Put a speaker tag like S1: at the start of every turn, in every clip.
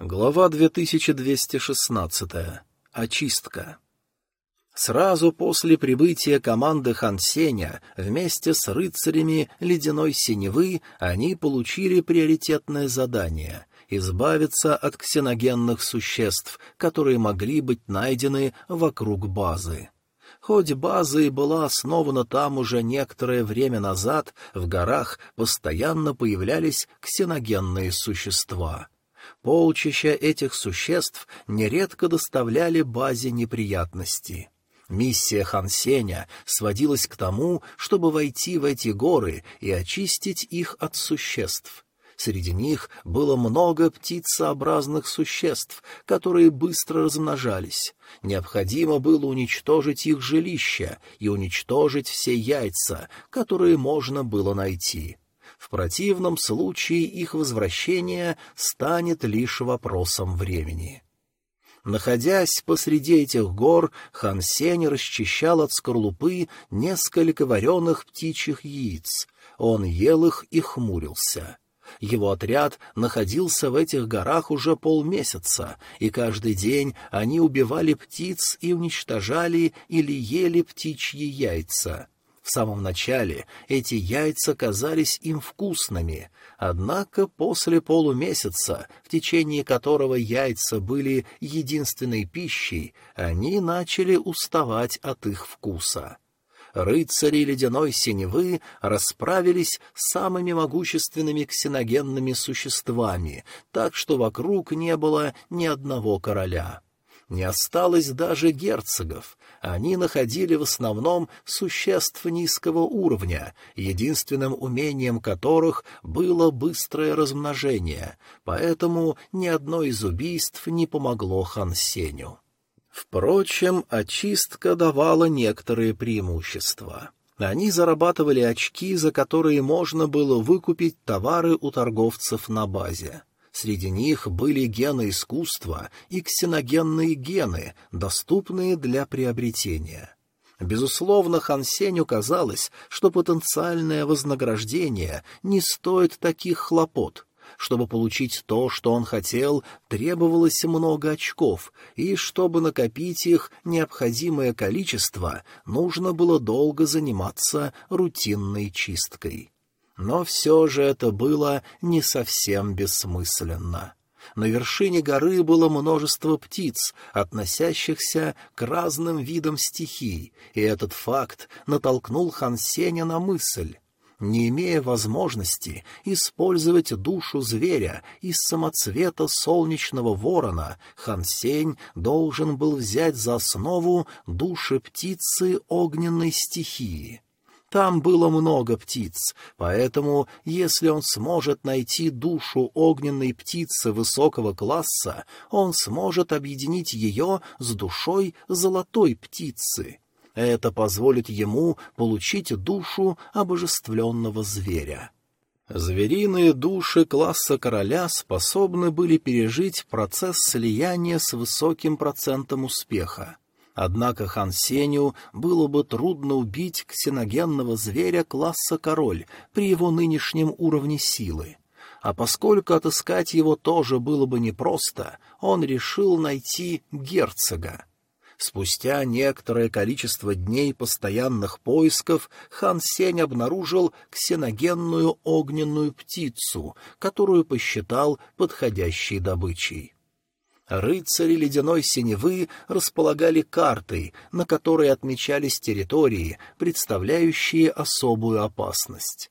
S1: Глава 2216. Очистка. Сразу после прибытия команды Хан Сеня вместе с рыцарями Ледяной Синевы они получили приоритетное задание — избавиться от ксеногенных существ, которые могли быть найдены вокруг базы. Хоть база и была основана там уже некоторое время назад, в горах постоянно появлялись ксеногенные существа. Полчища этих существ нередко доставляли базе неприятности. Миссия Хансеня сводилась к тому, чтобы войти в эти горы и очистить их от существ. Среди них было много птицеобразных существ, которые быстро размножались. Необходимо было уничтожить их жилища и уничтожить все яйца, которые можно было найти. В противном случае их возвращение станет лишь вопросом времени. Находясь посреди этих гор, хан Сень расчищал от скорлупы несколько вареных птичьих яиц. Он ел их и хмурился. Его отряд находился в этих горах уже полмесяца, и каждый день они убивали птиц и уничтожали или ели птичьи яйца. В самом начале эти яйца казались им вкусными, однако после полумесяца, в течение которого яйца были единственной пищей, они начали уставать от их вкуса рыцари ледяной синевы расправились с самыми могущественными ксеногенными существами, так что вокруг не было ни одного короля. Не осталось даже герцогов. Они находили в основном существ низкого уровня, единственным умением которых было быстрое размножение, поэтому ни одно из убийств не помогло Хансеню. Впрочем, очистка давала некоторые преимущества. Они зарабатывали очки, за которые можно было выкупить товары у торговцев на базе. Среди них были гены искусства и ксеногенные гены, доступные для приобретения. Безусловно, Хан Сеню казалось, что потенциальное вознаграждение не стоит таких хлопот — чтобы получить то, что он хотел, требовалось много очков, и чтобы накопить их необходимое количество, нужно было долго заниматься рутинной чисткой. Но все же это было не совсем бессмысленно. На вершине горы было множество птиц, относящихся к разным видам стихий, и этот факт натолкнул Хан Сеня на мысль не имея возможности использовать душу зверя из самоцвета солнечного ворона, Хансень должен был взять за основу души птицы огненной стихии. Там было много птиц, поэтому, если он сможет найти душу огненной птицы высокого класса, он сможет объединить ее с душой золотой птицы. Это позволит ему получить душу обожествленного зверя. Звериные души класса короля способны были пережить процесс слияния с высоким процентом успеха. Однако Хан Сеню было бы трудно убить ксеногенного зверя класса король при его нынешнем уровне силы. А поскольку отыскать его тоже было бы непросто, он решил найти герцога. Спустя некоторое количество дней постоянных поисков хан Сень обнаружил ксеногенную огненную птицу, которую посчитал подходящей добычей. Рыцари ледяной синевы располагали картой, на которой отмечались территории, представляющие особую опасность.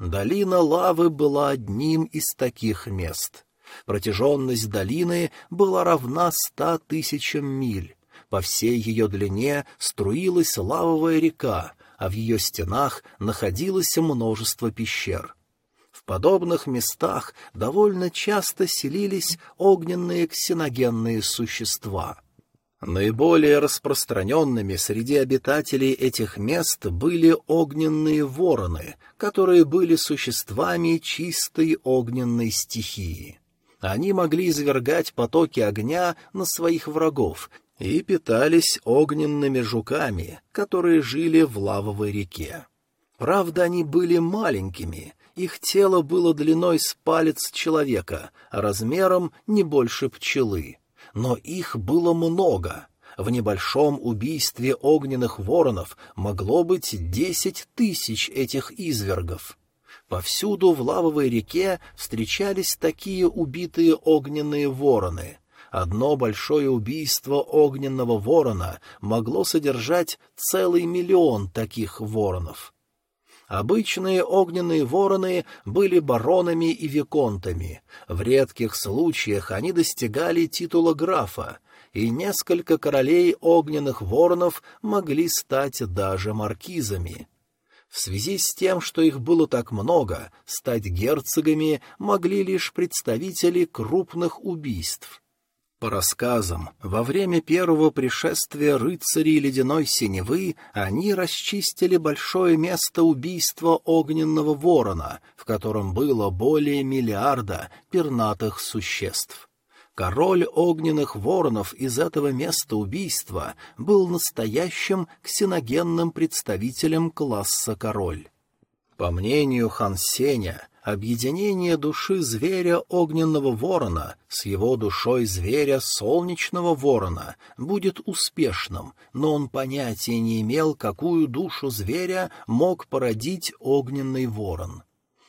S1: Долина лавы была одним из таких мест. Протяженность долины была равна ста тысячам миль. По всей ее длине струилась лавовая река, а в ее стенах находилось множество пещер. В подобных местах довольно часто селились огненные ксеногенные существа. Наиболее распространенными среди обитателей этих мест были огненные вороны, которые были существами чистой огненной стихии. Они могли извергать потоки огня на своих врагов и питались огненными жуками, которые жили в лавовой реке. Правда, они были маленькими, Их тело было длиной с палец человека, а размером не больше пчелы. Но их было много. В небольшом убийстве огненных воронов могло быть десять тысяч этих извергов. Повсюду в лавовой реке встречались такие убитые огненные вороны. Одно большое убийство огненного ворона могло содержать целый миллион таких воронов. Обычные огненные вороны были баронами и виконтами. В редких случаях они достигали титула графа, и несколько королей огненных воронов могли стать даже маркизами. В связи с тем, что их было так много, стать герцогами могли лишь представители крупных убийств. По рассказам, во время первого пришествия рыцарей ледяной синевы они расчистили большое место убийства огненного ворона, в котором было более миллиарда пернатых существ. Король огненных воронов из этого места убийства был настоящим ксеногенным представителем класса король. По мнению Хан Сеня, объединение души зверя огненного ворона с его душой зверя солнечного ворона будет успешным, но он понятия не имел, какую душу зверя мог породить огненный ворон.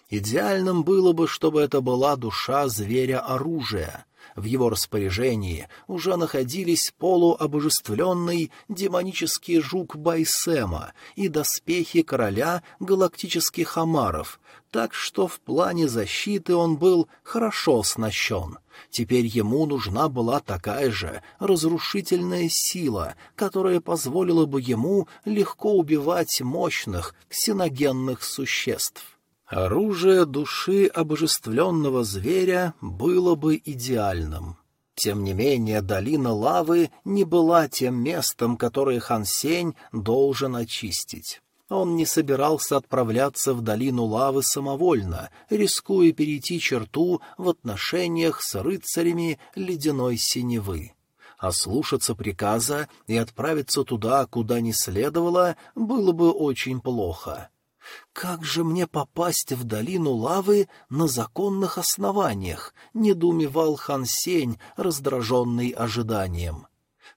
S1: Идеальным было бы, чтобы это была душа зверя оружия. В его распоряжении уже находились полуобожествленный демонический жук Байсема и доспехи короля галактических омаров, так что в плане защиты он был хорошо оснащен. Теперь ему нужна была такая же разрушительная сила, которая позволила бы ему легко убивать мощных ксеногенных существ. Оружие души обожествленного зверя было бы идеальным. Тем не менее, долина лавы не была тем местом, которое Хан Сень должен очистить. Он не собирался отправляться в долину лавы самовольно, рискуя перейти черту в отношениях с рыцарями ледяной синевы. А приказа и отправиться туда, куда не следовало, было бы очень плохо. «Как же мне попасть в долину лавы на законных основаниях?» — недоумевал Хан Сень, раздраженный ожиданием.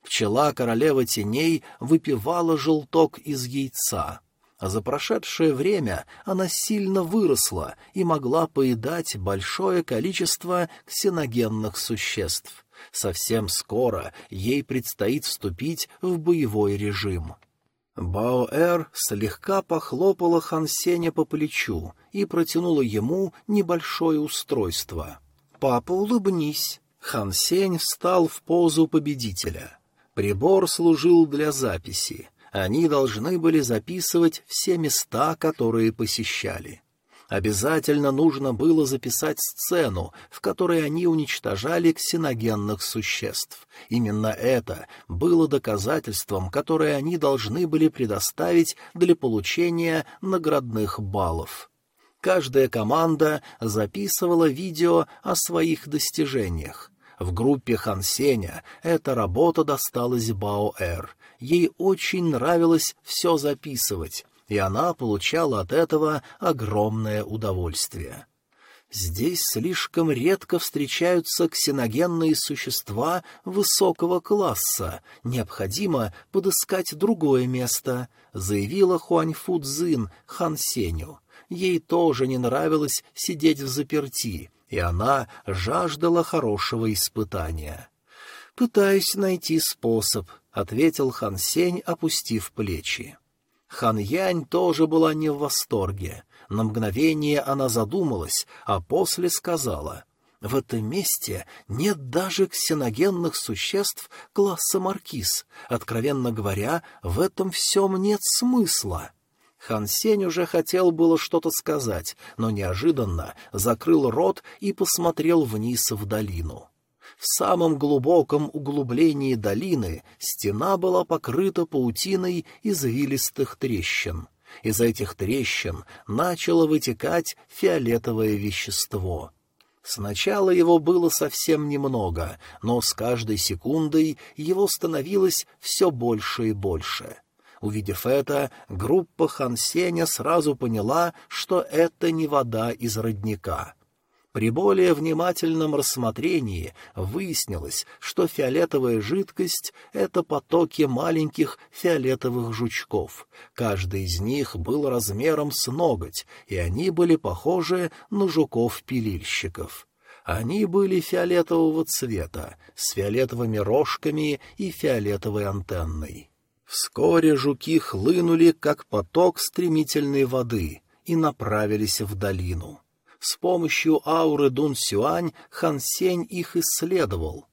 S1: Пчела королева теней выпивала желток из яйца — а за прошедшее время она сильно выросла и могла поедать большое количество ксеногенных существ. Совсем скоро ей предстоит вступить в боевой режим. Баоэр слегка похлопала Хансеня по плечу и протянула ему небольшое устройство. «Папа, улыбнись!» Хансень встал в позу победителя. Прибор служил для записи. Они должны были записывать все места, которые посещали. Обязательно нужно было записать сцену, в которой они уничтожали ксеногенных существ. Именно это было доказательством, которое они должны были предоставить для получения наградных баллов. Каждая команда записывала видео о своих достижениях. В группе Хансеня эта работа досталась Баоэр. Ей очень нравилось все записывать, и она получала от этого огромное удовольствие. Здесь слишком редко встречаются ксеногенные существа высокого класса. Необходимо подыскать другое место, заявила Хуаньфу Цзин Хан Сеню. Ей тоже не нравилось сидеть в заперти, и она жаждала хорошего испытания. «Пытаюсь найти способ», — ответил Хан Сень, опустив плечи. Хан Янь тоже была не в восторге. На мгновение она задумалась, а после сказала, «В этом месте нет даже ксеногенных существ класса маркиз. Откровенно говоря, в этом всем нет смысла». Хан Сень уже хотел было что-то сказать, но неожиданно закрыл рот и посмотрел вниз в долину. В самом глубоком углублении долины стена была покрыта паутиной извилистых трещин. Из этих трещин начало вытекать фиолетовое вещество. Сначала его было совсем немного, но с каждой секундой его становилось все больше и больше — Увидев это, группа Хан Сеня сразу поняла, что это не вода из родника. При более внимательном рассмотрении выяснилось, что фиолетовая жидкость — это потоки маленьких фиолетовых жучков. Каждый из них был размером с ноготь, и они были похожи на жуков-пилильщиков. Они были фиолетового цвета, с фиолетовыми рожками и фиолетовой антенной. Вскоре жуки хлынули, как поток стремительной воды, и направились в долину. С помощью ауры Дун Сюань Хан Сень их исследовал.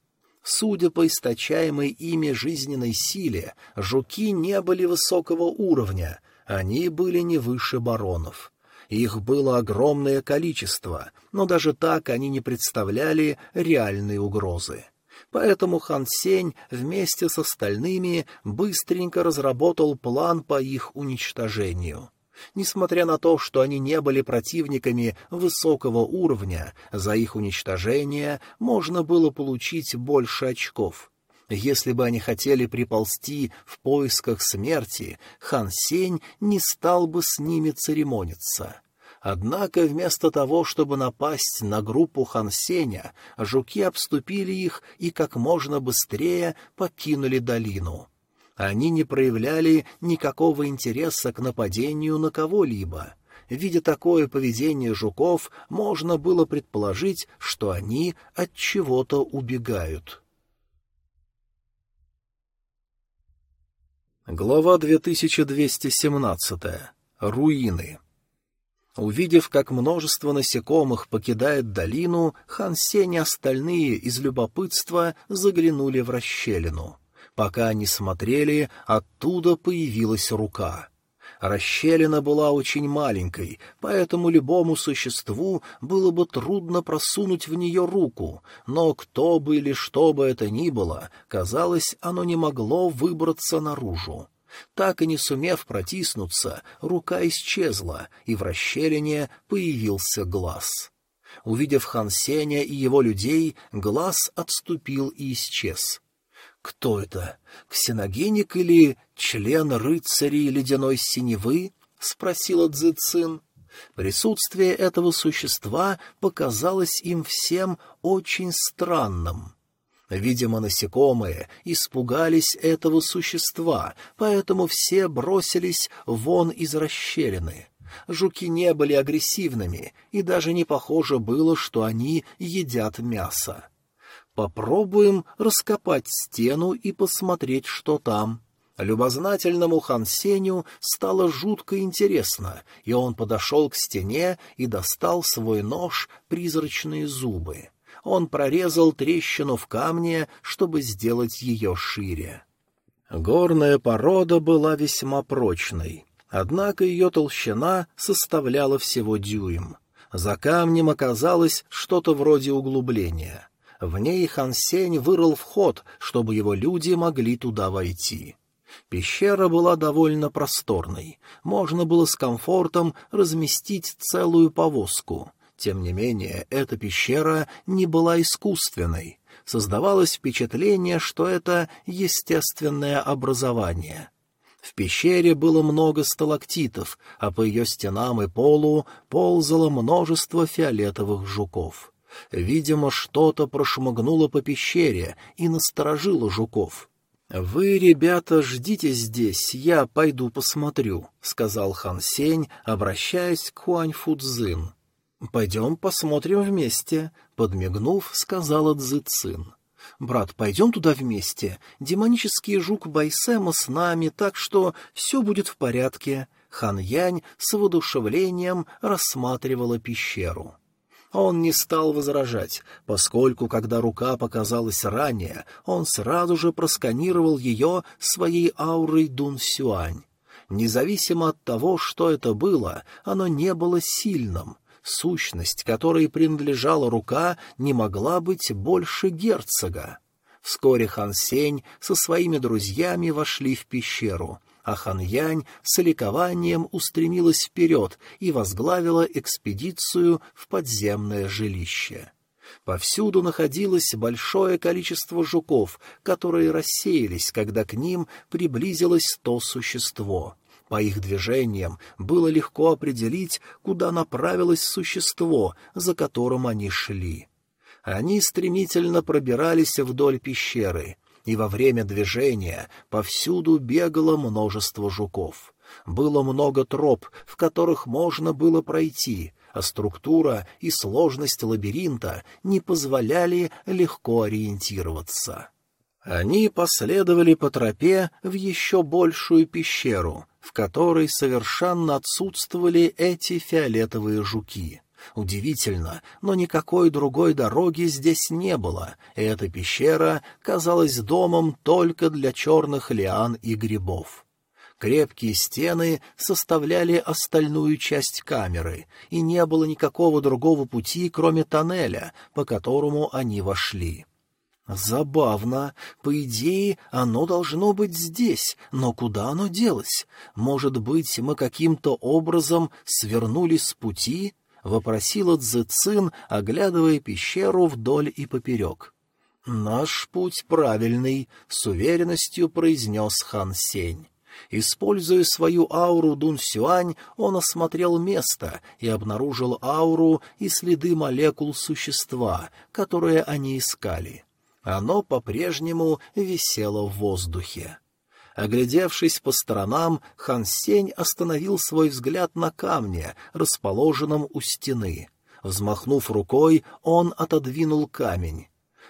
S1: Судя по источаемой ими жизненной силе, жуки не были высокого уровня, они были не выше баронов. Их было огромное количество, но даже так они не представляли реальной угрозы. Поэтому Хан Сень вместе с остальными быстренько разработал план по их уничтожению. Несмотря на то, что они не были противниками высокого уровня, за их уничтожение можно было получить больше очков. Если бы они хотели приползти в поисках смерти, Хан Сень не стал бы с ними церемониться. Однако вместо того, чтобы напасть на группу Хан Сеня, жуки обступили их и как можно быстрее покинули долину. Они не проявляли никакого интереса к нападению на кого-либо. Видя такое поведение жуков, можно было предположить, что они от чего-то убегают. Глава 2217. Руины. Увидев, как множество насекомых покидает долину, Хан Сень и остальные из любопытства заглянули в расщелину. Пока они смотрели, оттуда появилась рука. Расщелина была очень маленькой, поэтому любому существу было бы трудно просунуть в нее руку, но кто бы или что бы это ни было, казалось, оно не могло выбраться наружу. Так и не сумев протиснуться, рука исчезла, и в расщелине появился глаз. Увидев Хан Сеня и его людей, глаз отступил и исчез. Кто это? Ксеногеник или член рыцарей ледяной синевы? — спросила Цзыцин. Присутствие этого существа показалось им всем очень странным. Видимо, насекомые испугались этого существа, поэтому все бросились вон из расщелины. Жуки не были агрессивными, и даже не похоже было, что они едят мясо. Попробуем раскопать стену и посмотреть, что там. Любознательному Хансеню стало жутко интересно, и он подошел к стене и достал свой нож «Призрачные зубы». Он прорезал трещину в камне, чтобы сделать ее шире. Горная порода была весьма прочной, однако ее толщина составляла всего дюйм. За камнем оказалось что-то вроде углубления — в ней Хан Сень вырыл вход, чтобы его люди могли туда войти. Пещера была довольно просторной, можно было с комфортом разместить целую повозку. Тем не менее, эта пещера не была искусственной. Создавалось впечатление, что это естественное образование. В пещере было много сталактитов, а по ее стенам и полу ползало множество фиолетовых жуков. Видимо, что-то прошмыгнуло по пещере и насторожило жуков. «Вы, ребята, ждите здесь, я пойду посмотрю», — сказал Хан Сень, обращаясь к Хуань Фудзин. «Пойдем посмотрим вместе», — подмигнув, сказала Цзы Цин. «Брат, пойдем туда вместе. Демонический жук Байсема с нами, так что все будет в порядке». Хан Янь с воодушевлением рассматривала пещеру. Он не стал возражать, поскольку, когда рука показалась ранее, он сразу же просканировал ее своей аурой Дун Сюань. Независимо от того, что это было, оно не было сильным. Сущность, которой принадлежала рука, не могла быть больше герцога. Вскоре Хан Сень со своими друзьями вошли в пещеру — а Ханьянь с ликованием устремилась вперед и возглавила экспедицию в подземное жилище. Повсюду находилось большое количество жуков, которые рассеялись, когда к ним приблизилось то существо. По их движениям было легко определить, куда направилось существо, за которым они шли. Они стремительно пробирались вдоль пещеры, и во время движения повсюду бегало множество жуков. Было много троп, в которых можно было пройти, а структура и сложность лабиринта не позволяли легко ориентироваться. Они последовали по тропе в еще большую пещеру, в которой совершенно отсутствовали эти фиолетовые жуки. Удивительно, но никакой другой дороги здесь не было, и эта пещера казалась домом только для черных лиан и грибов. Крепкие стены составляли остальную часть камеры, и не было никакого другого пути, кроме тоннеля, по которому они вошли. Забавно. По идее, оно должно быть здесь, но куда оно делось? Может быть, мы каким-то образом свернули с пути? — вопросила Цзэцин, оглядывая пещеру вдоль и поперек. «Наш путь правильный», — с уверенностью произнес Хан Сень. Используя свою ауру Дун Сюань, он осмотрел место и обнаружил ауру и следы молекул существа, которые они искали. Оно по-прежнему висело в воздухе. Оглядевшись по сторонам, Хан Сень остановил свой взгляд на камне, расположенном у стены. Взмахнув рукой, он отодвинул камень.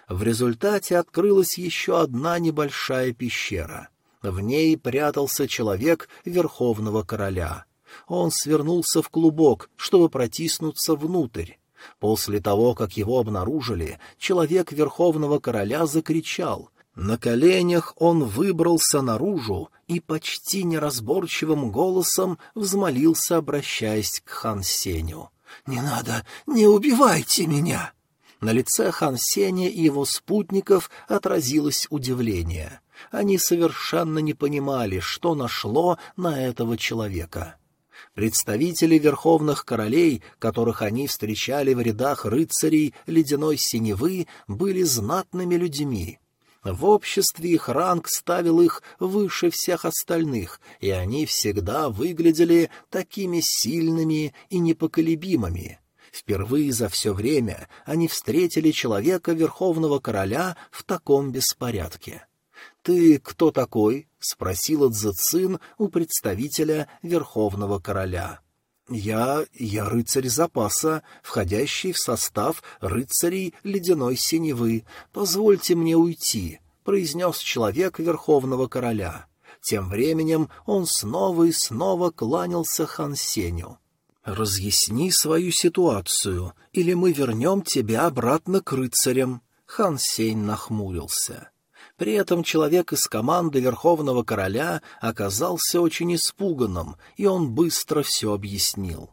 S1: В результате открылась еще одна небольшая пещера. В ней прятался человек Верховного Короля. Он свернулся в клубок, чтобы протиснуться внутрь. После того, как его обнаружили, человек Верховного Короля закричал. На коленях он выбрался наружу и почти неразборчивым голосом взмолился, обращаясь к Хан Сеню. «Не надо, не убивайте меня!» На лице Хан Сеня и его спутников отразилось удивление. Они совершенно не понимали, что нашло на этого человека. Представители верховных королей, которых они встречали в рядах рыцарей ледяной синевы, были знатными людьми. В обществе их ранг ставил их выше всех остальных, и они всегда выглядели такими сильными и непоколебимыми. Впервые за все время они встретили человека Верховного Короля в таком беспорядке. «Ты кто такой?» — спросила Цзэцин у представителя Верховного Короля. «Я... я рыцарь запаса, входящий в состав рыцарей ледяной синевы. Позвольте мне уйти», — произнес человек Верховного Короля. Тем временем он снова и снова кланялся Хан Сеню. «Разъясни свою ситуацию, или мы вернем тебя обратно к рыцарям». Хан Сень нахмурился. При этом человек из команды Верховного Короля оказался очень испуганным, и он быстро все объяснил.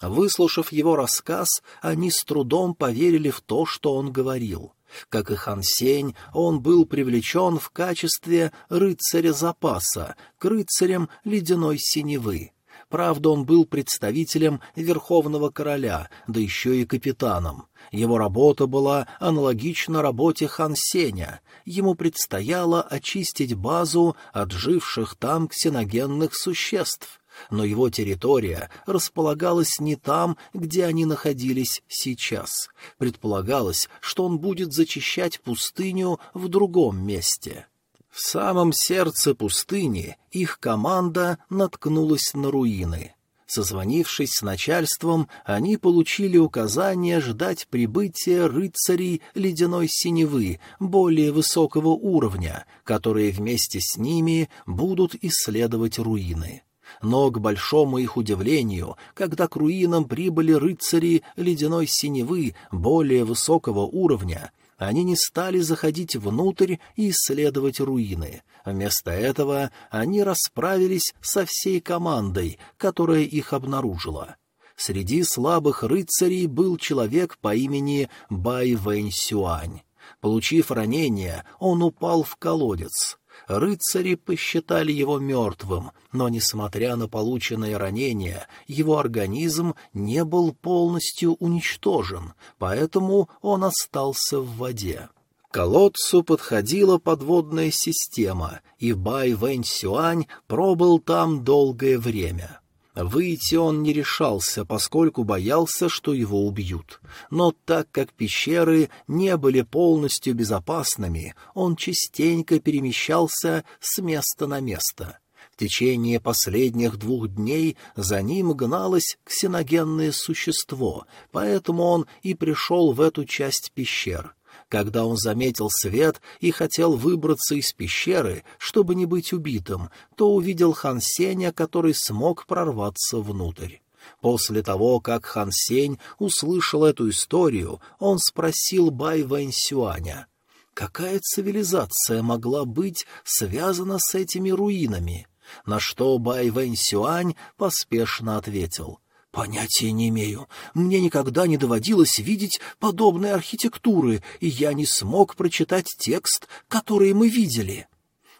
S1: Выслушав его рассказ, они с трудом поверили в то, что он говорил. Как и Хан Сень, он был привлечен в качестве рыцаря запаса к рыцарям ледяной синевы. Правда, он был представителем Верховного Короля, да еще и капитаном. Его работа была аналогична работе Хан Сеня. Ему предстояло очистить базу от живших там ксеногенных существ. Но его территория располагалась не там, где они находились сейчас. Предполагалось, что он будет зачищать пустыню в другом месте. В самом сердце пустыни их команда наткнулась на руины. Созвонившись с начальством, они получили указание ждать прибытия рыцарей ледяной синевы более высокого уровня, которые вместе с ними будут исследовать руины. Но, к большому их удивлению, когда к руинам прибыли рыцари ледяной синевы более высокого уровня, они не стали заходить внутрь и исследовать руины. Вместо этого они расправились со всей командой, которая их обнаружила. Среди слабых рыцарей был человек по имени Бай Вэнь Сюань. Получив ранение, он упал в колодец. Рыцари посчитали его мертвым, но, несмотря на полученное ранение, его организм не был полностью уничтожен, поэтому он остался в воде. К колодцу подходила подводная система, и Бай Вэнь Сюань пробыл там долгое время. Выйти он не решался, поскольку боялся, что его убьют. Но так как пещеры не были полностью безопасными, он частенько перемещался с места на место. В течение последних двух дней за ним гналось ксеногенное существо, поэтому он и пришел в эту часть пещер — когда он заметил свет и хотел выбраться из пещеры, чтобы не быть убитым, то увидел Хан Сеня, который смог прорваться внутрь. После того, как Хан Сень услышал эту историю, он спросил Бай Вэньсюаня, какая цивилизация могла быть связана с этими руинами, на что Бай Вэньсюань поспешно ответил — Понятия не имею. Мне никогда не доводилось видеть подобной архитектуры, и я не смог прочитать текст, который мы видели.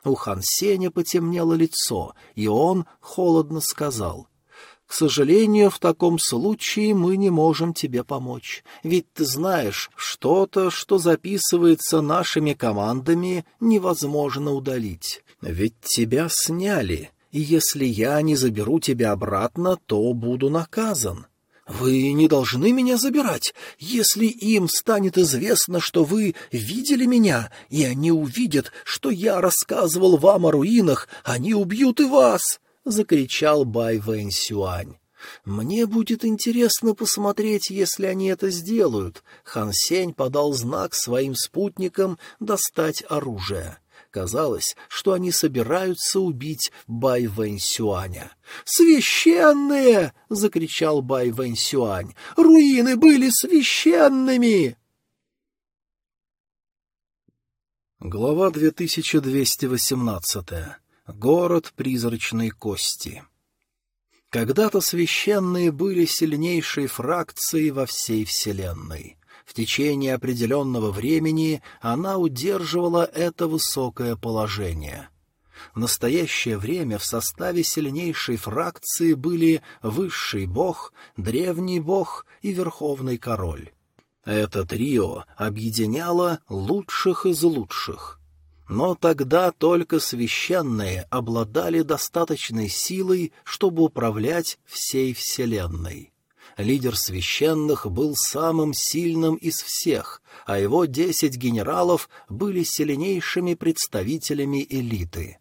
S1: У Хан Сеня потемнело лицо, и он холодно сказал. «К сожалению, в таком случае мы не можем тебе помочь. Ведь ты знаешь, что-то, что записывается нашими командами, невозможно удалить. Ведь тебя сняли, и если я не заберу тебя обратно, то буду наказан. Вы не должны меня забирать. Если им станет известно, что вы видели меня, и они увидят, что я рассказывал вам о руинах, они убьют и вас!» — закричал Бай Вэнь Сюань. «Мне будет интересно посмотреть, если они это сделают». Хан Сень подал знак своим спутникам достать оружие. Казалось, что они собираются убить Бай Вэньсюаня. «Священные!» — закричал Бай Вэньсюань. «Руины были священными!» Глава 2218. Город призрачной кости. Когда-то священные были сильнейшей фракцией во всей Вселенной. В течение определенного времени она удерживала это высокое положение. В настоящее время в составе сильнейшей фракции были высший бог, древний бог и верховный король. Это трио объединяло лучших из лучших. Но тогда только священные обладали достаточной силой, чтобы управлять всей Вселенной лидер священных был самым сильным из всех, а его десять генералов были сильнейшими представителями элиты.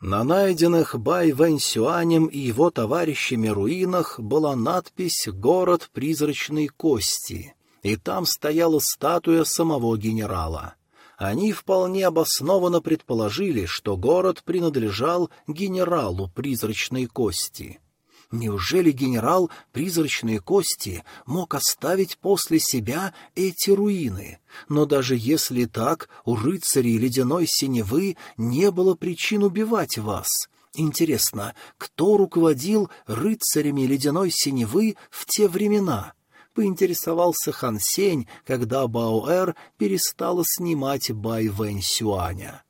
S1: На найденных Бай Вэньсюанем и его товарищами руинах была надпись «Город призрачной кости», и там стояла статуя самого генерала. Они вполне обоснованно предположили, что город принадлежал генералу призрачной кости. Неужели генерал Призрачные Кости мог оставить после себя эти руины? Но даже если так, у рыцарей Ледяной Синевы не было причин убивать вас. Интересно, кто руководил рыцарями Ледяной Синевы в те времена? Поинтересовался Хан Сень, когда Баоэр перестала снимать Бай Вэнь Сюаня.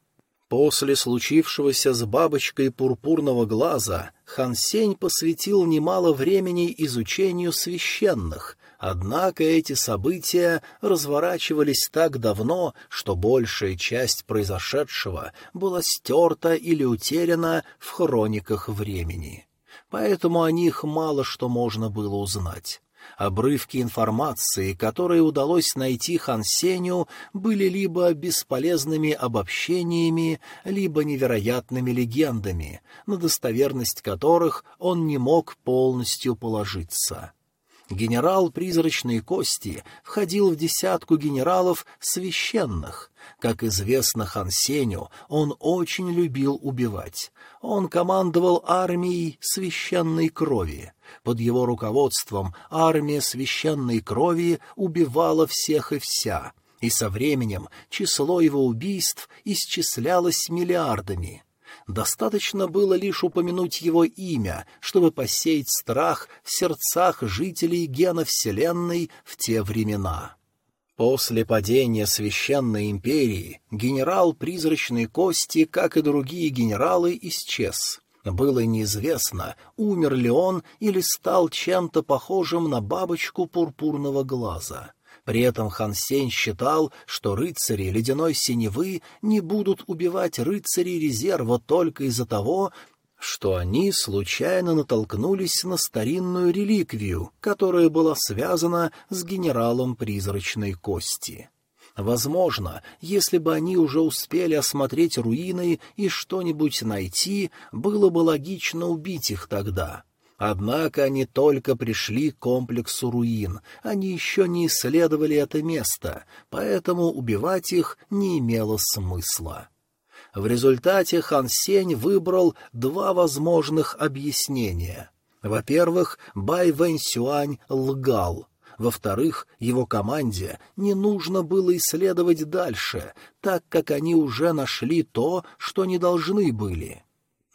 S1: После случившегося с бабочкой пурпурного глаза Хан Сень посвятил немало времени изучению священных, однако эти события разворачивались так давно, что большая часть произошедшего была стерта или утеряна в хрониках времени. Поэтому о них мало что можно было узнать. Обрывки информации, которые удалось найти Хан Сеню, были либо бесполезными обобщениями, либо невероятными легендами, на достоверность которых он не мог полностью положиться. Генерал Призрачной Кости входил в десятку генералов священных. Как известно Хан Сеню, он очень любил убивать. Он командовал армией священной крови. Под его руководством армия священной крови убивала всех и вся, и со временем число его убийств исчислялось миллиардами. Достаточно было лишь упомянуть его имя, чтобы посеять страх в сердцах жителей гена Вселенной в те времена. После падения Священной Империи генерал Призрачной Кости, как и другие генералы, исчез. Было неизвестно, умер ли он или стал чем-то похожим на бабочку пурпурного глаза. При этом Хан Сень считал, что рыцари ледяной синевы не будут убивать рыцарей резерва только из-за того, что они случайно натолкнулись на старинную реликвию, которая была связана с генералом призрачной кости. Возможно, если бы они уже успели осмотреть руины и что-нибудь найти, было бы логично убить их тогда. Однако они только пришли к комплексу руин, они еще не исследовали это место, поэтому убивать их не имело смысла. В результате Хан Сень выбрал два возможных объяснения. Во-первых, Бай Вэнь Сюань лгал. Во-вторых, его команде не нужно было исследовать дальше, так как они уже нашли то, что не должны были.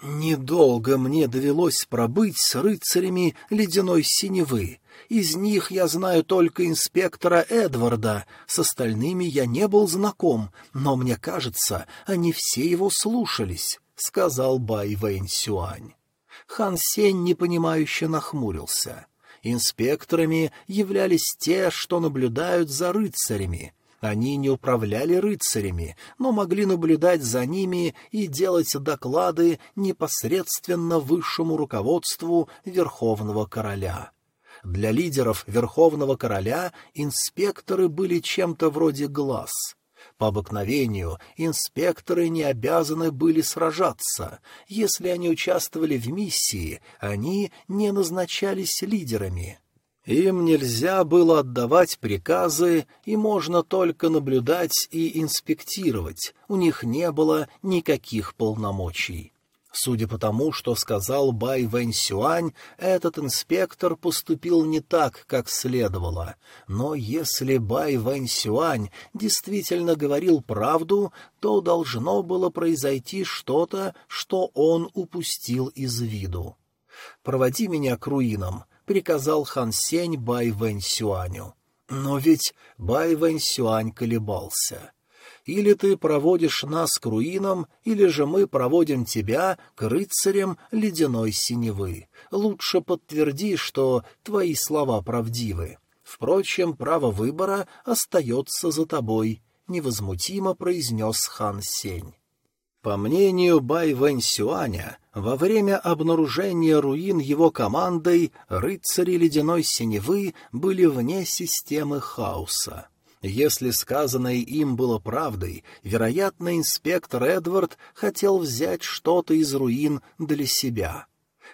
S1: Недолго мне довелось пробыть с рыцарями ледяной синевы. Из них я знаю только инспектора Эдварда, с остальными я не был знаком, но мне кажется, они все его слушались, — сказал Бай Вэнь Сюань. Хан Сень непонимающе нахмурился. Инспекторами являлись те, что наблюдают за рыцарями, они не управляли рыцарями, но могли наблюдать за ними и делать доклады непосредственно высшему руководству Верховного Короля. Для лидеров Верховного Короля инспекторы были чем-то вроде глаз. По обыкновению инспекторы не обязаны были сражаться. Если они участвовали в миссии, они не назначались лидерами. Им нельзя было отдавать приказы, и можно только наблюдать и инспектировать, у них не было никаких полномочий. Судя по тому, что сказал Бай Вэнь Сюань, этот инспектор поступил не так, как следовало. Но если Бай Вэнь Сюань действительно говорил правду, то должно было произойти что-то, что он упустил из виду. «Проводи меня к руинам», приказал хан Сень Бай Вэнь Сюаню. Но ведь Бай Вэнь Сюань колебался. Или ты проводишь нас к руинам, или же мы проводим тебя к рыцарям ледяной синевы. Лучше подтверди, что твои слова правдивы. Впрочем, право выбора остается за тобой, — невозмутимо произнес хан Сень. По мнению Бай Вэньсюаня, во время обнаружения руин его командой рыцари ледяной синевы были вне системы хаоса. Если сказанное им было правдой, вероятно, инспектор Эдвард хотел взять что-то из руин для себя.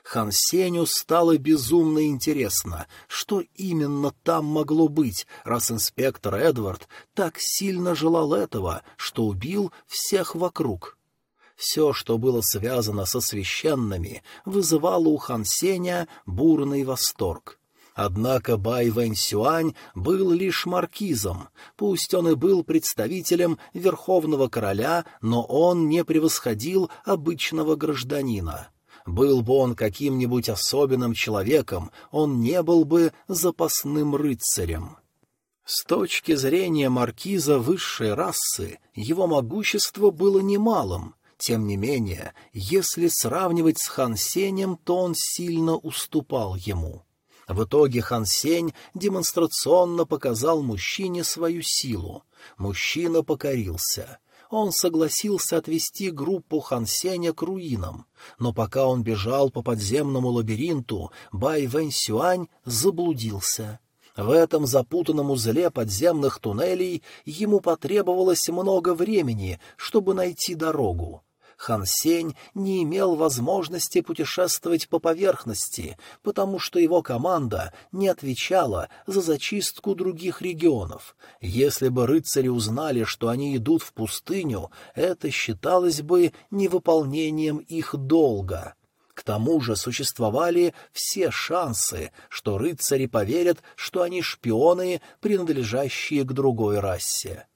S1: Хан Сеню стало безумно интересно, что именно там могло быть, раз инспектор Эдвард так сильно желал этого, что убил всех вокруг. Все, что было связано со священными, вызывало у Хан Сеня бурный восторг. Однако Бай Вэнь Сюань был лишь маркизом. Пусть он и был представителем Верховного Короля, но он не превосходил обычного гражданина. Был бы он каким-нибудь особенным человеком, он не был бы запасным рыцарем. С точки зрения маркиза высшей расы, его могущество было немалым, тем не менее, если сравнивать с Хан Сенем, то он сильно уступал ему. В итоге Хан Сень демонстрационно показал мужчине свою силу. Мужчина покорился. Он согласился отвести группу Хан Сеня к руинам, но пока он бежал по подземному лабиринту, Бай Вэнь Сюань заблудился. В этом запутанном узле подземных туннелей ему потребовалось много времени, чтобы найти дорогу. Хан Сень не имел возможности путешествовать по поверхности, потому что его команда не отвечала за зачистку других регионов. Если бы рыцари узнали, что они идут в пустыню, это считалось бы невыполнением их долга. К тому же существовали все шансы, что рыцари поверят, что они шпионы, принадлежащие к другой расе.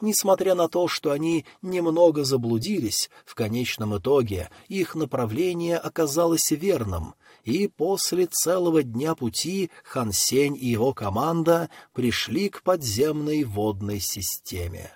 S1: Несмотря на то, что они немного заблудились, в конечном итоге их направление оказалось верным, и после целого дня пути Хан Сень и его команда пришли к подземной водной системе.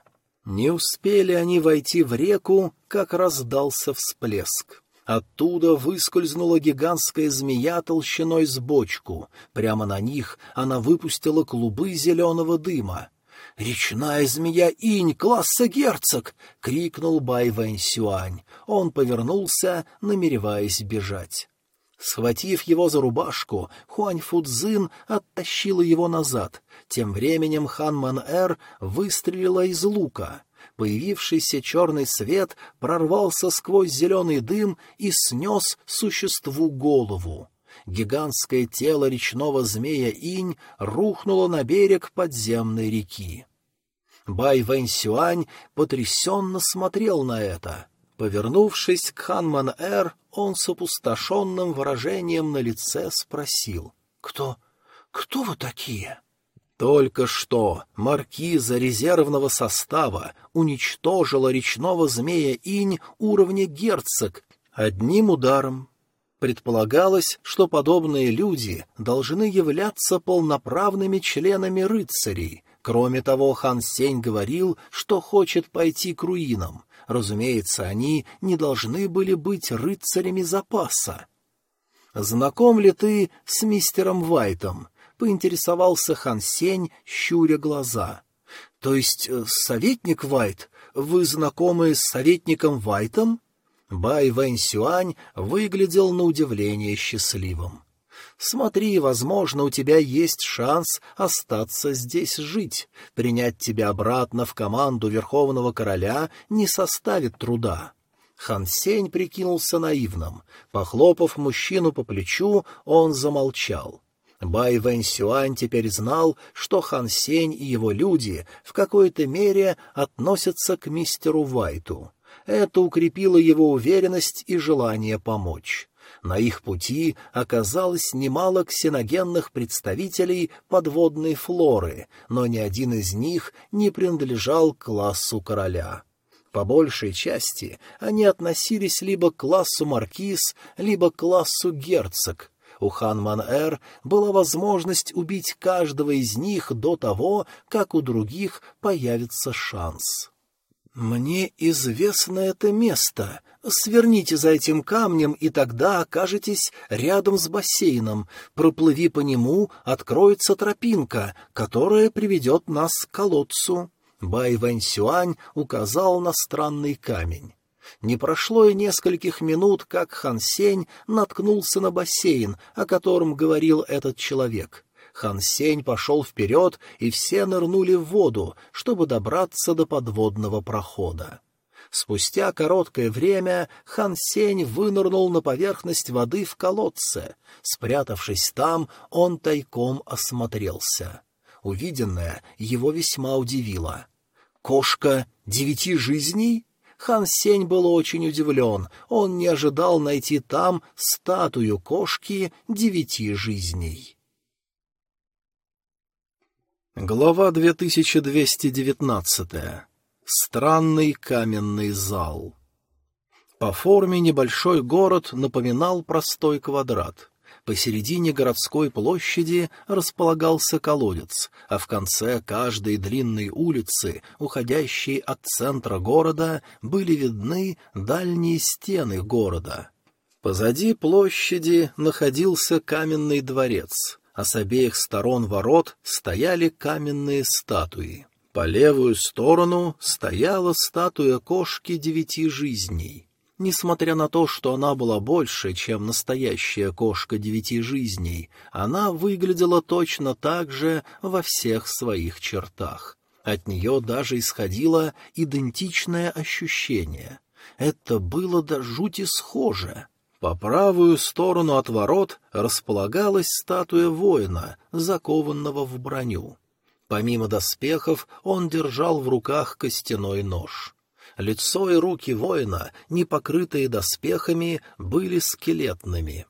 S1: Не успели они войти в реку, как раздался всплеск. Оттуда выскользнула гигантская змея толщиной с бочку. Прямо на них она выпустила клубы зеленого дыма. «Речная змея Инь, класса герцог!» — крикнул Бай Вэнь Сюань. Он повернулся, намереваясь бежать. Схватив его за рубашку, Хуань Фудзин оттащила его назад. Тем временем Хан Ман-Эр выстрелила из лука. Появившийся черный свет прорвался сквозь зеленый дым и снес существу голову. Гигантское тело речного змея Инь рухнуло на берег подземной реки. Бай Вэнь потрясенно смотрел на это. Повернувшись к Ханман-Эр, он с опустошенным выражением на лице спросил. «Кто... кто вы такие?» Только что маркиза резервного состава уничтожила речного змея Инь уровня герцог одним ударом. Предполагалось, что подобные люди должны являться полноправными членами рыцарей. Кроме того, хан Сень говорил, что хочет пойти к руинам. Разумеется, они не должны были быть рыцарями запаса. «Знаком ли ты с мистером Вайтом?» — поинтересовался Хан Сень, щуря глаза. «То есть э, советник Вайт? Вы знакомы с советником Вайтом?» Бай Вэнь Сюань выглядел на удивление счастливым. Смотри, возможно, у тебя есть шанс остаться здесь жить. Принять тебя обратно в команду Верховного Короля не составит труда. Хан Сень прикинулся наивным. Похлопав мужчину по плечу, он замолчал. Бай Вэнь Сюань теперь знал, что Хан Сень и его люди в какой-то мере относятся к мистеру Вайту. Это укрепило его уверенность и желание помочь. На их пути оказалось немало ксеногенных представителей подводной флоры, но ни один из них не принадлежал классу короля. По большей части они относились либо к классу маркиз, либо к классу герцог. У Хан-Ман-Эр была возможность убить каждого из них до того, как у других появится шанс. «Мне известно это место. Сверните за этим камнем, и тогда окажетесь рядом с бассейном. Проплыви по нему, откроется тропинка, которая приведет нас к колодцу». Бай Вэньсюань указал на странный камень. Не прошло и нескольких минут, как Хан Сень наткнулся на бассейн, о котором говорил этот человек. Хан Сень пошел вперед, и все нырнули в воду, чтобы добраться до подводного прохода. Спустя короткое время Хан Сень вынырнул на поверхность воды в колодце. Спрятавшись там, он тайком осмотрелся. Увиденное его весьма удивило. «Кошка девяти жизней?» Хан Сень был очень удивлен. Он не ожидал найти там статую кошки девяти жизней. Глава 2219. Странный каменный зал. По форме небольшой город напоминал простой квадрат. Посередине городской площади располагался колодец, а в конце каждой длинной улицы, уходящей от центра города, были видны дальние стены города. Позади площади находился каменный дворец — а с обеих сторон ворот стояли каменные статуи. По левую сторону стояла статуя кошки девяти жизней. Несмотря на то, что она была больше, чем настоящая кошка девяти жизней, она выглядела точно так же во всех своих чертах. От нее даже исходило идентичное ощущение. Это было до жути схоже. По правую сторону от ворот располагалась статуя воина, закованного в броню. Помимо доспехов он держал в руках костяной нож. Лицо и руки воина, не покрытые доспехами, были скелетными.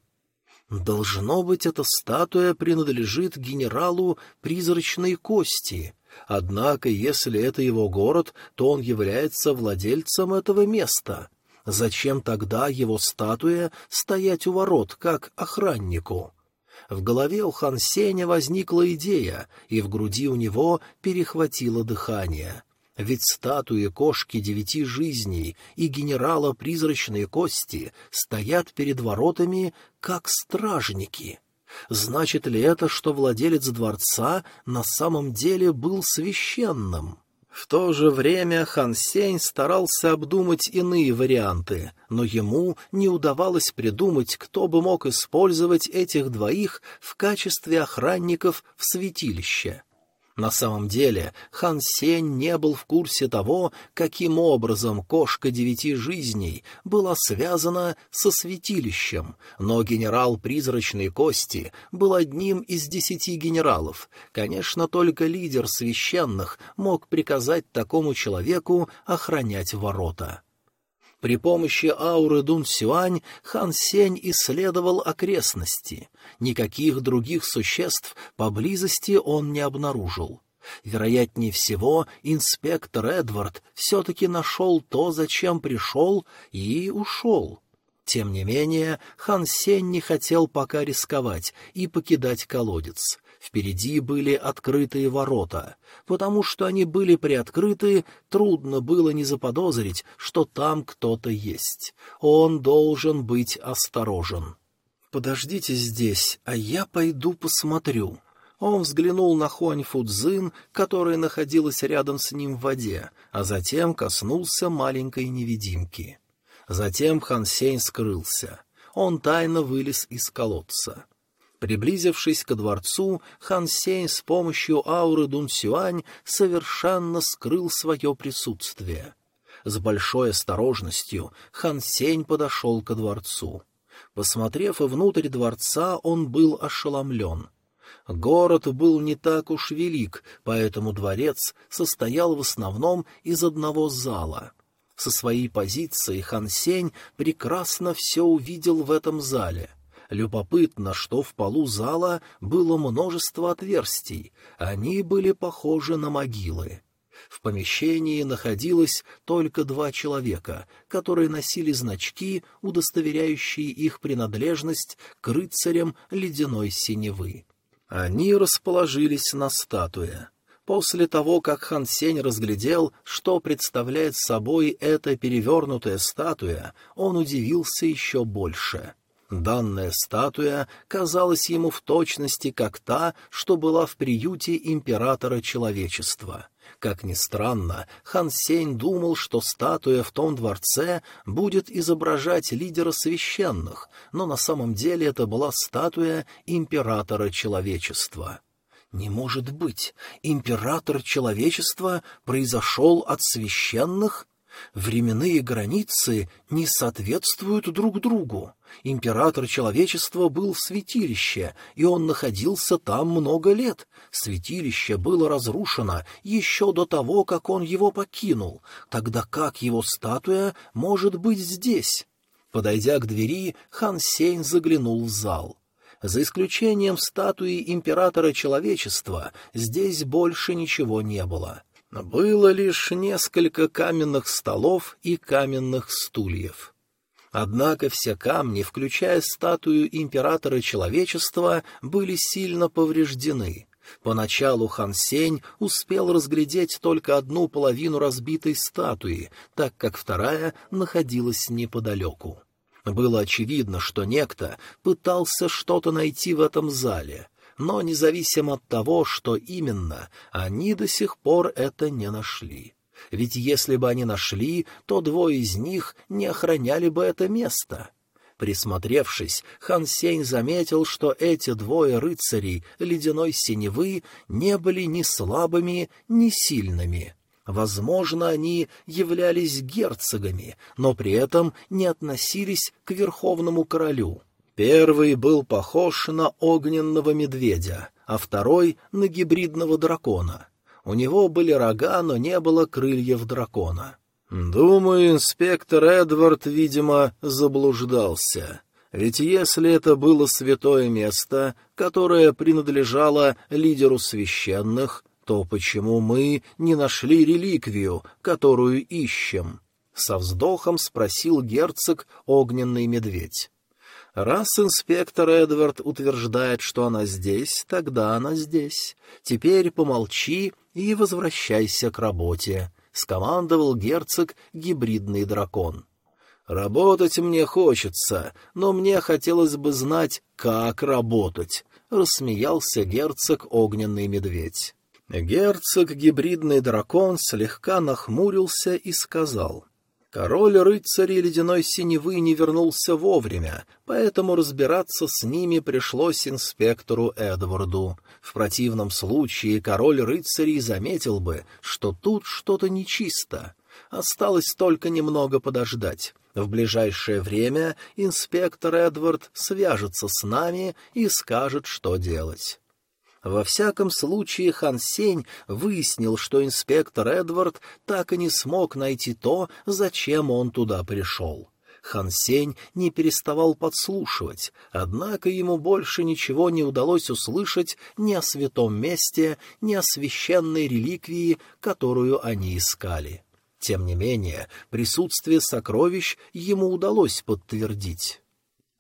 S1: Должно быть, эта статуя принадлежит генералу призрачной кости. Однако, если это его город, то он является владельцем этого места. Зачем тогда его статуя стоять у ворот, как охраннику? В голове у Хан Сеня возникла идея, и в груди у него перехватило дыхание. Ведь статуи кошки девяти жизней и генерала призрачной кости стоят перед воротами, как стражники. Значит ли это, что владелец дворца на самом деле был священным? В то же время Хан Сень старался обдумать иные варианты, но ему не удавалось придумать, кто бы мог использовать этих двоих в качестве охранников в святилище. На самом деле Хан Сень не был в курсе того, каким образом кошка девяти жизней была связана со святилищем, но генерал призрачной кости был одним из десяти генералов. Конечно, только лидер священных мог приказать такому человеку охранять ворота. При помощи ауры Дун Сюань Хан Сень исследовал окрестности. Никаких других существ поблизости он не обнаружил. Вероятнее всего, инспектор Эдвард все-таки нашел то, зачем пришел, и ушел. Тем не менее, Хан Сень не хотел пока рисковать и покидать колодец. Впереди были открытые ворота. Потому что они были приоткрыты, трудно было не заподозрить, что там кто-то есть. Он должен быть осторожен. «Подождите здесь, а я пойду посмотрю». Он взглянул на Хуань Фудзин, которая находилась рядом с ним в воде, а затем коснулся маленькой невидимки. Затем Хан Сень скрылся. Он тайно вылез из колодца. Приблизившись к дворцу, Хан Сень с помощью ауры Дун Сюань совершенно скрыл свое присутствие. С большой осторожностью Хан Сень подошел ко дворцу. Посмотрев внутрь дворца, он был ошеломлен. Город был не так уж велик, поэтому дворец состоял в основном из одного зала. Со своей позиции Хан Сень прекрасно все увидел в этом зале — Любопытно, что в полу зала было множество отверстий, они были похожи на могилы. В помещении находилось только два человека, которые носили значки, удостоверяющие их принадлежность к рыцарям ледяной синевы. Они расположились на статуе. После того, как Хан Сень разглядел, что представляет собой эта перевернутая статуя, он удивился еще больше — Данная статуя казалась ему в точности как та, что была в приюте императора человечества. Как ни странно, Хан Сень думал, что статуя в том дворце будет изображать лидера священных, но на самом деле это была статуя императора человечества. Не может быть, император человечества произошел от священных? Временные границы не соответствуют друг другу. Император человечества был в святилище, и он находился там много лет. Святилище было разрушено еще до того, как он его покинул. Тогда как его статуя может быть здесь? Подойдя к двери, хан Сень заглянул в зал. За исключением статуи императора человечества, здесь больше ничего не было. Было лишь несколько каменных столов и каменных стульев. Однако все камни, включая статую императора человечества, были сильно повреждены. Поначалу Хан Сень успел разглядеть только одну половину разбитой статуи, так как вторая находилась неподалеку. Было очевидно, что некто пытался что-то найти в этом зале — но независимо от того, что именно, они до сих пор это не нашли. Ведь если бы они нашли, то двое из них не охраняли бы это место. Присмотревшись, Хан Сень заметил, что эти двое рыцарей ледяной синевы не были ни слабыми, ни сильными. Возможно, они являлись герцогами, но при этом не относились к верховному королю. Первый был похож на огненного медведя, а второй — на гибридного дракона. У него были рога, но не было крыльев дракона. Думаю, инспектор Эдвард, видимо, заблуждался. Ведь если это было святое место, которое принадлежало лидеру священных, то почему мы не нашли реликвию, которую ищем? Со вздохом спросил герцог огненный медведь. Раз инспектор Эдвард утверждает, что она здесь, тогда она здесь. Теперь помолчи и возвращайся к работе, — скомандовал герцог гибридный дракон. «Работать мне хочется, но мне хотелось бы знать, как работать», — рассмеялся герцог огненный медведь. Герцог гибридный дракон слегка нахмурился и сказал — Король рыцарей ледяной синевы не вернулся вовремя, поэтому разбираться с ними пришлось инспектору Эдварду. В противном случае король рыцарей заметил бы, что тут что-то нечисто. Осталось только немного подождать. В ближайшее время инспектор Эдвард свяжется с нами и скажет, что делать. Во всяком случае, Хан Сень выяснил, что инспектор Эдвард так и не смог найти то, зачем он туда пришел. Хан Сень не переставал подслушивать, однако ему больше ничего не удалось услышать ни о святом месте, ни о священной реликвии, которую они искали. Тем не менее, присутствие сокровищ ему удалось подтвердить.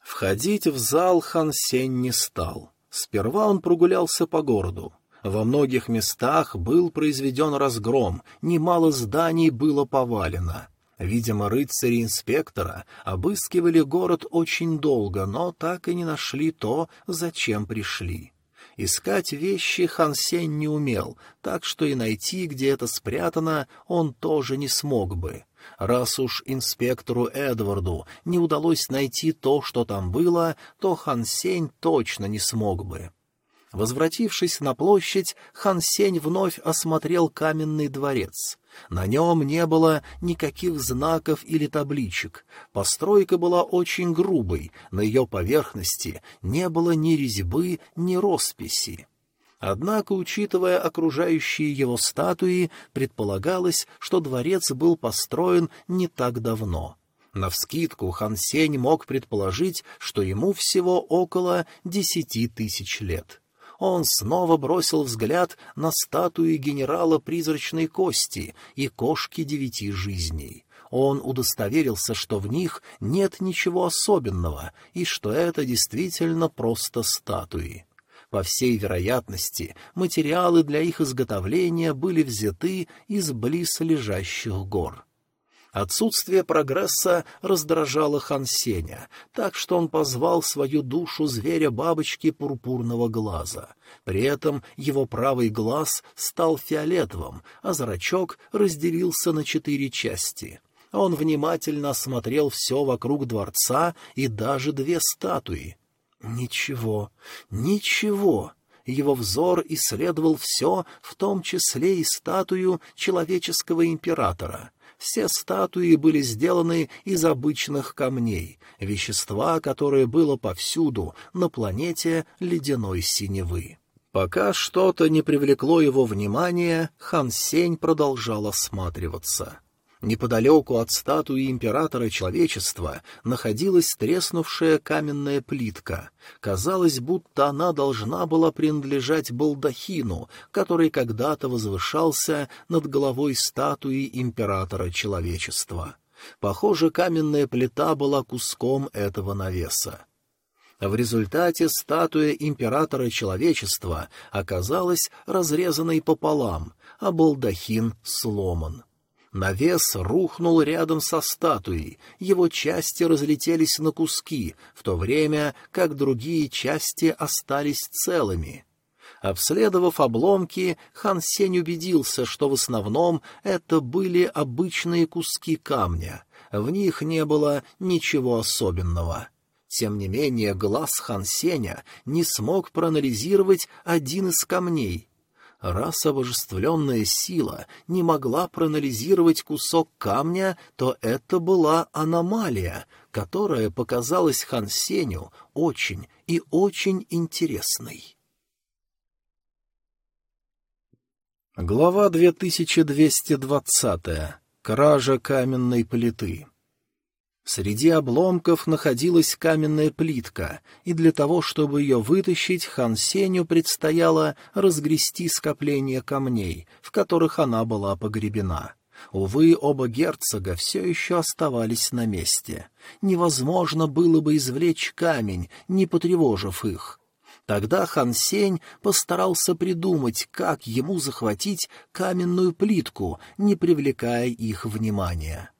S1: Входить в зал Хан Сень не стал. Сперва он прогулялся по городу. Во многих местах был произведен разгром, немало зданий было повалено. Видимо, рыцари инспектора обыскивали город очень долго, но так и не нашли то, зачем пришли. Искать вещи Хан Сень не умел, так что и найти, где это спрятано, он тоже не смог бы. Раз уж инспектору Эдварду не удалось найти то, что там было, то Хан Сень точно не смог бы. Возвратившись на площадь, Хан Сень вновь осмотрел каменный дворец. На нем не было никаких знаков или табличек. Постройка была очень грубой, на ее поверхности не было ни резьбы, ни росписи. Однако, учитывая окружающие его статуи, предполагалось, что дворец был построен не так давно. Навскидку Хан Сень мог предположить, что ему всего около десяти тысяч лет. Он снова бросил взгляд на статуи генерала призрачной кости и кошки девяти жизней. Он удостоверился, что в них нет ничего особенного и что это действительно просто статуи. По всей вероятности, материалы для их изготовления были взяты из близ лежащих гор. Отсутствие прогресса раздражало Хансеня, так что он позвал свою душу зверя-бабочки пурпурного глаза. При этом его правый глаз стал фиолетовым, а зрачок разделился на четыре части. Он внимательно осмотрел все вокруг дворца и даже две статуи. Ничего, ничего. Его взор исследовал все, в том числе и статую человеческого императора. Все статуи были сделаны из обычных камней, вещества, которое было повсюду на планете ледяной синевы. Пока что-то не привлекло его внимания, Хан Сень продолжал осматриваться. Неподалеку от статуи императора человечества находилась треснувшая каменная плитка. Казалось, будто она должна была принадлежать балдахину, который когда-то возвышался над головой статуи императора человечества. Похоже, каменная плита была куском этого навеса. В результате статуя императора человечества оказалась разрезанной пополам, а балдахин сломан. Навес рухнул рядом со статуей, его части разлетелись на куски, в то время как другие части остались целыми. Обследовав обломки, Хан Сень убедился, что в основном это были обычные куски камня, в них не было ничего особенного. Тем не менее, глаз Хан Сеня не смог проанализировать один из камней — Раз обожествленная сила не могла проанализировать кусок камня, то это была аномалия, которая показалась Хан Сеню очень и очень интересной. Глава 2220. Кража каменной плиты. Среди обломков находилась каменная плитка, и для того, чтобы ее вытащить, Хан Сеню предстояло разгрести скопление камней, в которых она была погребена. Увы, оба герцога все еще оставались на месте. Невозможно было бы извлечь камень, не потревожив их. Тогда Хан Сень постарался придумать, как ему захватить каменную плитку, не привлекая их внимания.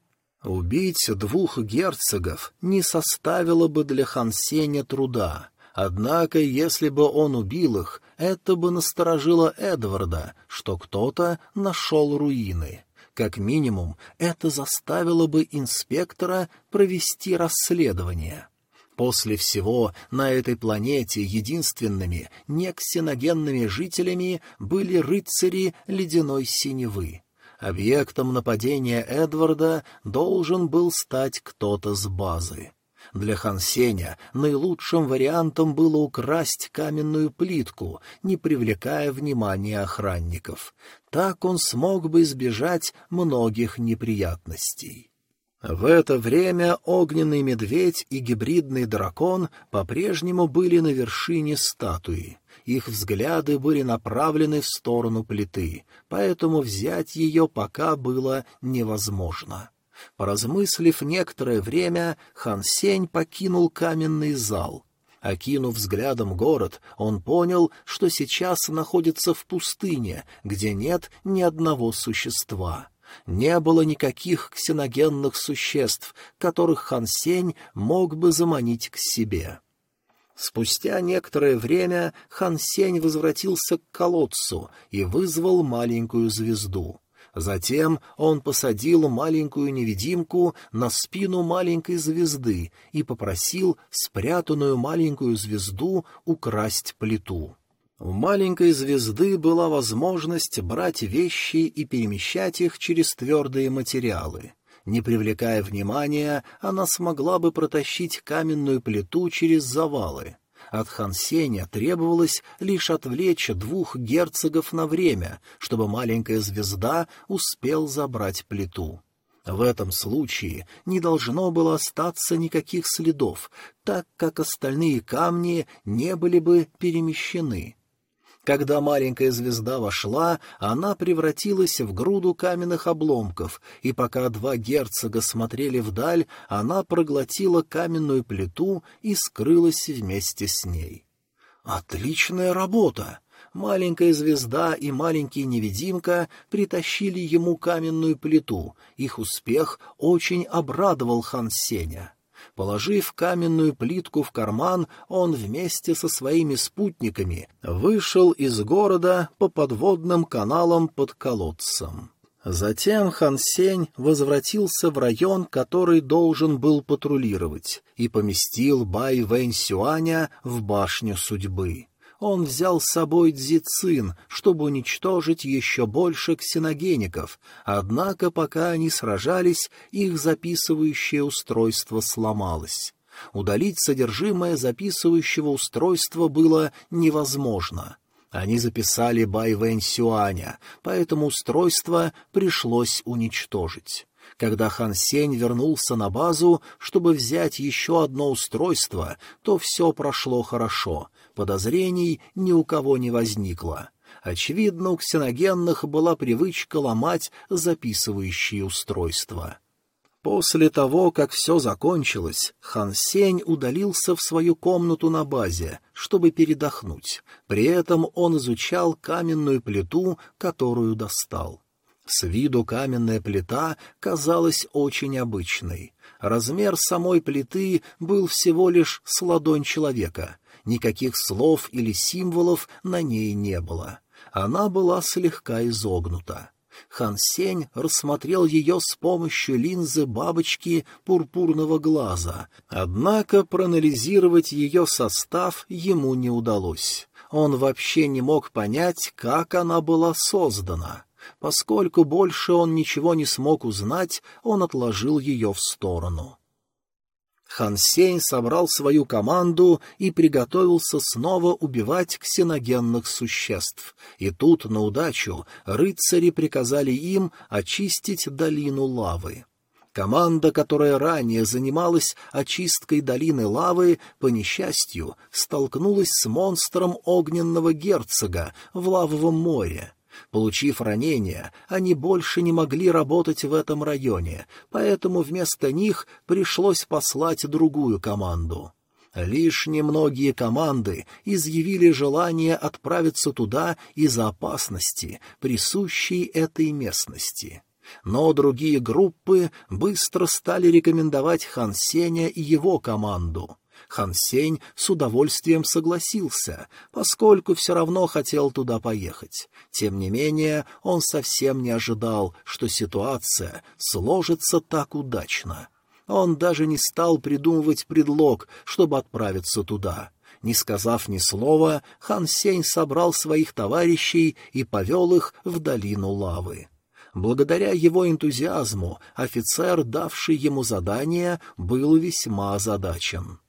S1: Убить двух герцогов не составило бы для Хансеня труда. Однако, если бы он убил их, это бы насторожило Эдварда, что кто-то нашел руины. Как минимум, это заставило бы инспектора провести расследование. После всего на этой планете единственными нексиногенными жителями были рыцари ледяной синевы. Объектом нападения Эдварда должен был стать кто-то с базы. Для Хансеня наилучшим вариантом было украсть каменную плитку, не привлекая внимания охранников. Так он смог бы избежать многих неприятностей. В это время огненный медведь и гибридный дракон по-прежнему были на вершине статуи их взгляды были направлены в сторону плиты, поэтому взять ее пока было невозможно. Поразмыслив некоторое время, Хан Сень покинул каменный зал. Окинув взглядом город, он понял, что сейчас находится в пустыне, где нет ни одного существа. Не было никаких ксеногенных существ, которых Хан Сень мог бы заманить к себе. Спустя некоторое время Хан Сень возвратился к колодцу и вызвал маленькую звезду. Затем он посадил маленькую невидимку на спину маленькой звезды и попросил спрятанную маленькую звезду украсть плиту. У маленькой звезды была возможность брать вещи и перемещать их через твердые материалы. Не привлекая внимания, она смогла бы протащить каменную плиту через завалы. От Хансеня требовалось лишь отвлечь двух герцогов на время, чтобы маленькая звезда успел забрать плиту. В этом случае не должно было остаться никаких следов, так как остальные камни не были бы перемещены. Когда маленькая звезда вошла, она превратилась в груду каменных обломков, и пока два герцога смотрели вдаль, она проглотила каменную плиту и скрылась вместе с ней. «Отличная работа!» Маленькая звезда и маленький невидимка притащили ему каменную плиту. Их успех очень обрадовал хан Сеня. Положив каменную плитку в карман, он вместе со своими спутниками вышел из города по подводным каналам под колодцем. Затем Хан Сень возвратился в район, который должен был патрулировать, и поместил Бай Вэнь Сюаня в башню судьбы он взял с собой дзицин, чтобы уничтожить еще больше ксеногеников, однако пока они сражались, их записывающее устройство сломалось. Удалить содержимое записывающего устройства было невозможно. Они записали Байвэнь Сюаня, поэтому устройство пришлось уничтожить. Когда Хан Сень вернулся на базу, чтобы взять еще одно устройство, то все прошло хорошо, подозрений ни у кого не возникло. Очевидно, у ксеногенных была привычка ломать записывающие устройства. После того, как все закончилось, Хан Сень удалился в свою комнату на базе, чтобы передохнуть. При этом он изучал каменную плиту, которую достал. С виду каменная плита казалась очень обычной. Размер самой плиты был всего лишь с ладонь человека. Никаких слов или символов на ней не было. Она была слегка изогнута. Хан Сень рассмотрел ее с помощью линзы бабочки пурпурного глаза, однако проанализировать ее состав ему не удалось. Он вообще не мог понять, как она была создана. Поскольку больше он ничего не смог узнать, он отложил ее в сторону. Хан собрал свою команду и приготовился снова убивать ксеногенных существ. И тут, на удачу, рыцари приказали им очистить долину лавы. Команда, которая ранее занималась очисткой долины лавы, по несчастью, столкнулась с монстром огненного герцога в лавовом море. Получив ранения, они больше не могли работать в этом районе, поэтому вместо них пришлось послать другую команду. Лишь немногие команды изъявили желание отправиться туда из-за опасности, присущей этой местности. Но другие группы быстро стали рекомендовать Хан Сеня и его команду. Хан Сень с удовольствием согласился, поскольку все равно хотел туда поехать. Тем не менее, он совсем не ожидал, что ситуация сложится так удачно. Он даже не стал придумывать предлог, чтобы отправиться туда. Не сказав ни слова, Хан Сень собрал своих товарищей и повел их в долину лавы. Благодаря его энтузиазму офицер, давший ему задание, был весьма озадачен.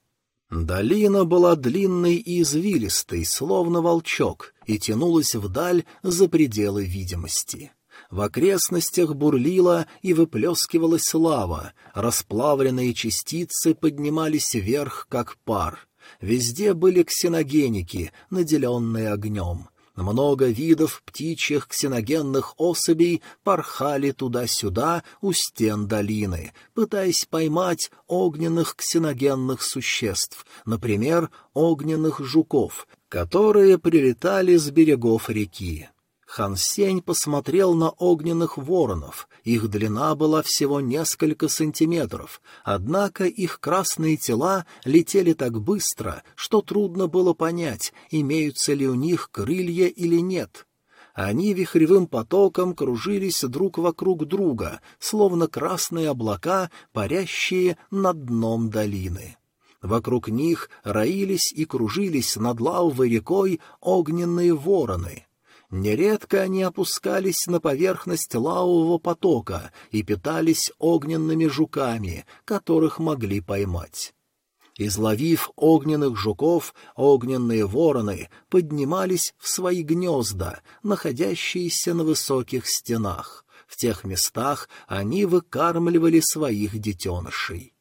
S1: Долина была длинной и извилистой, словно волчок, и тянулась вдаль за пределы видимости. В окрестностях бурлила и выплескивалась лава, расплавленные частицы поднимались вверх, как пар. Везде были ксеногеники, наделенные огнем. Много видов птичьих ксеногенных особей порхали туда-сюда у стен долины, пытаясь поймать огненных ксеногенных существ, например, огненных жуков, которые прилетали с берегов реки. Хан Сень посмотрел на огненных воронов. Их длина была всего несколько сантиметров, однако их красные тела летели так быстро, что трудно было понять, имеются ли у них крылья или нет. Они вихревым потоком кружились друг вокруг друга, словно красные облака, парящие над дном долины. Вокруг них роились и кружились над лавовой рекой огненные вороны — Нередко они опускались на поверхность лавового потока и питались огненными жуками, которых могли поймать. Изловив огненных жуков, огненные вороны поднимались в свои гнезда, находящиеся на высоких стенах. В тех местах они выкармливали своих детенышей.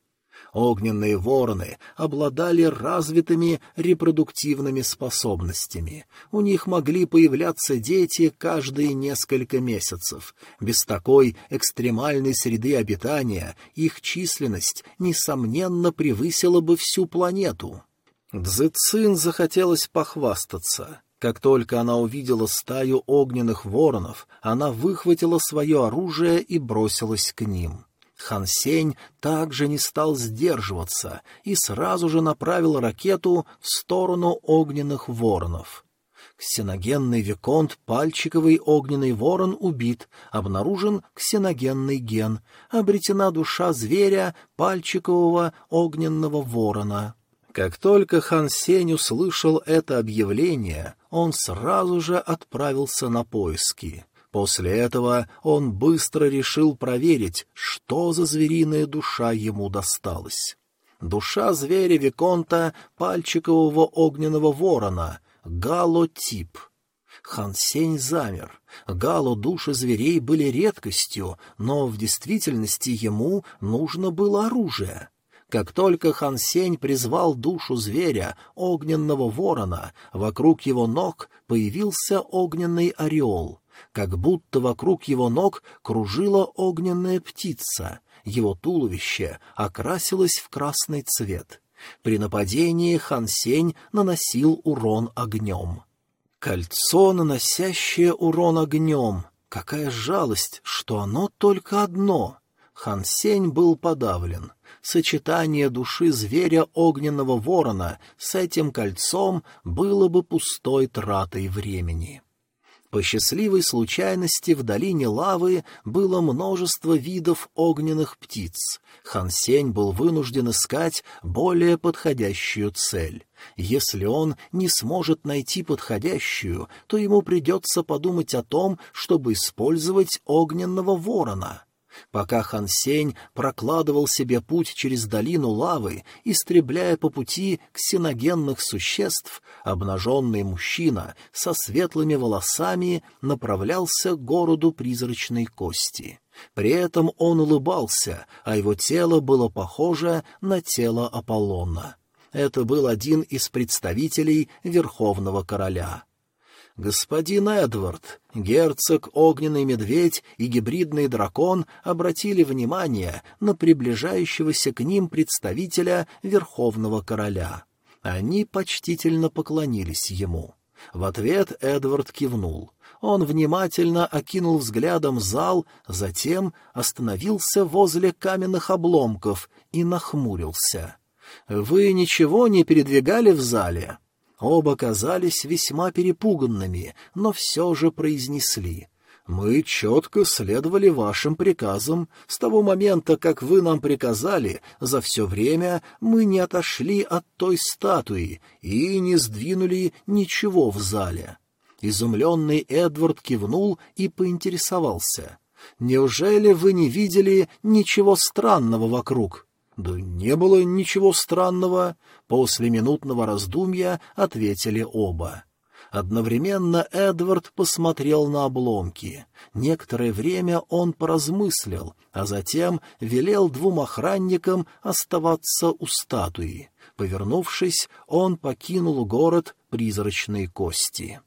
S1: Огненные вороны обладали развитыми репродуктивными способностями. У них могли появляться дети каждые несколько месяцев. Без такой экстремальной среды обитания их численность, несомненно, превысила бы всю планету. Цзэцин захотелось похвастаться. Как только она увидела стаю огненных воронов, она выхватила свое оружие и бросилась к ним. Хан Сень также не стал сдерживаться и сразу же направил ракету в сторону огненных воронов. Ксеногенный виконт пальчиковый огненный ворон убит, обнаружен ксеногенный ген, обретена душа зверя пальчикового огненного ворона. Как только Хан Сень услышал это объявление, он сразу же отправился на поиски. После этого он быстро решил проверить, что за звериная душа ему досталась. Душа зверя Виконта пальчикового огненного ворона, галотип. Хансень замер. Гало души зверей были редкостью, но в действительности ему нужно было оружие. Как только Хан Сень призвал душу зверя, огненного ворона, вокруг его ног появился огненный ореол как будто вокруг его ног кружила огненная птица, его туловище окрасилось в красный цвет. При нападении Хан Сень наносил урон огнем. Кольцо, наносящее урон огнем. Какая жалость, что оно только одно. Хан Сень был подавлен. Сочетание души зверя огненного ворона с этим кольцом было бы пустой тратой времени. По счастливой случайности в долине лавы было множество видов огненных птиц. Хансень был вынужден искать более подходящую цель. Если он не сможет найти подходящую, то ему придется подумать о том, чтобы использовать огненного ворона. Пока Хан Сень прокладывал себе путь через долину лавы, истребляя по пути ксеногенных существ, обнаженный мужчина со светлыми волосами направлялся к городу призрачной кости. При этом он улыбался, а его тело было похоже на тело Аполлона. Это был один из представителей Верховного Короля. Господин Эдвард, герцог, огненный медведь и гибридный дракон обратили внимание на приближающегося к ним представителя Верховного Короля. Они почтительно поклонились ему. В ответ Эдвард кивнул. Он внимательно окинул взглядом зал, затем остановился возле каменных обломков и нахмурился. «Вы ничего не передвигали в зале?» Оба казались весьма перепуганными, но все же произнесли. «Мы четко следовали вашим приказам. С того момента, как вы нам приказали, за все время мы не отошли от той статуи и не сдвинули ничего в зале». Изумленный Эдвард кивнул и поинтересовался. «Неужели вы не видели ничего странного вокруг?» «Да не было ничего странного», — после минутного раздумья ответили оба. Одновременно Эдвард посмотрел на обломки. Некоторое время он поразмыслил, а затем велел двум охранникам оставаться у статуи. Повернувшись, он покинул город призрачной кости.